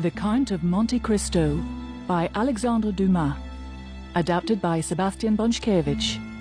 The Count of Monte Cristo by Alexandre Dumas. Adapted by Sebastian Bonchkiewicz.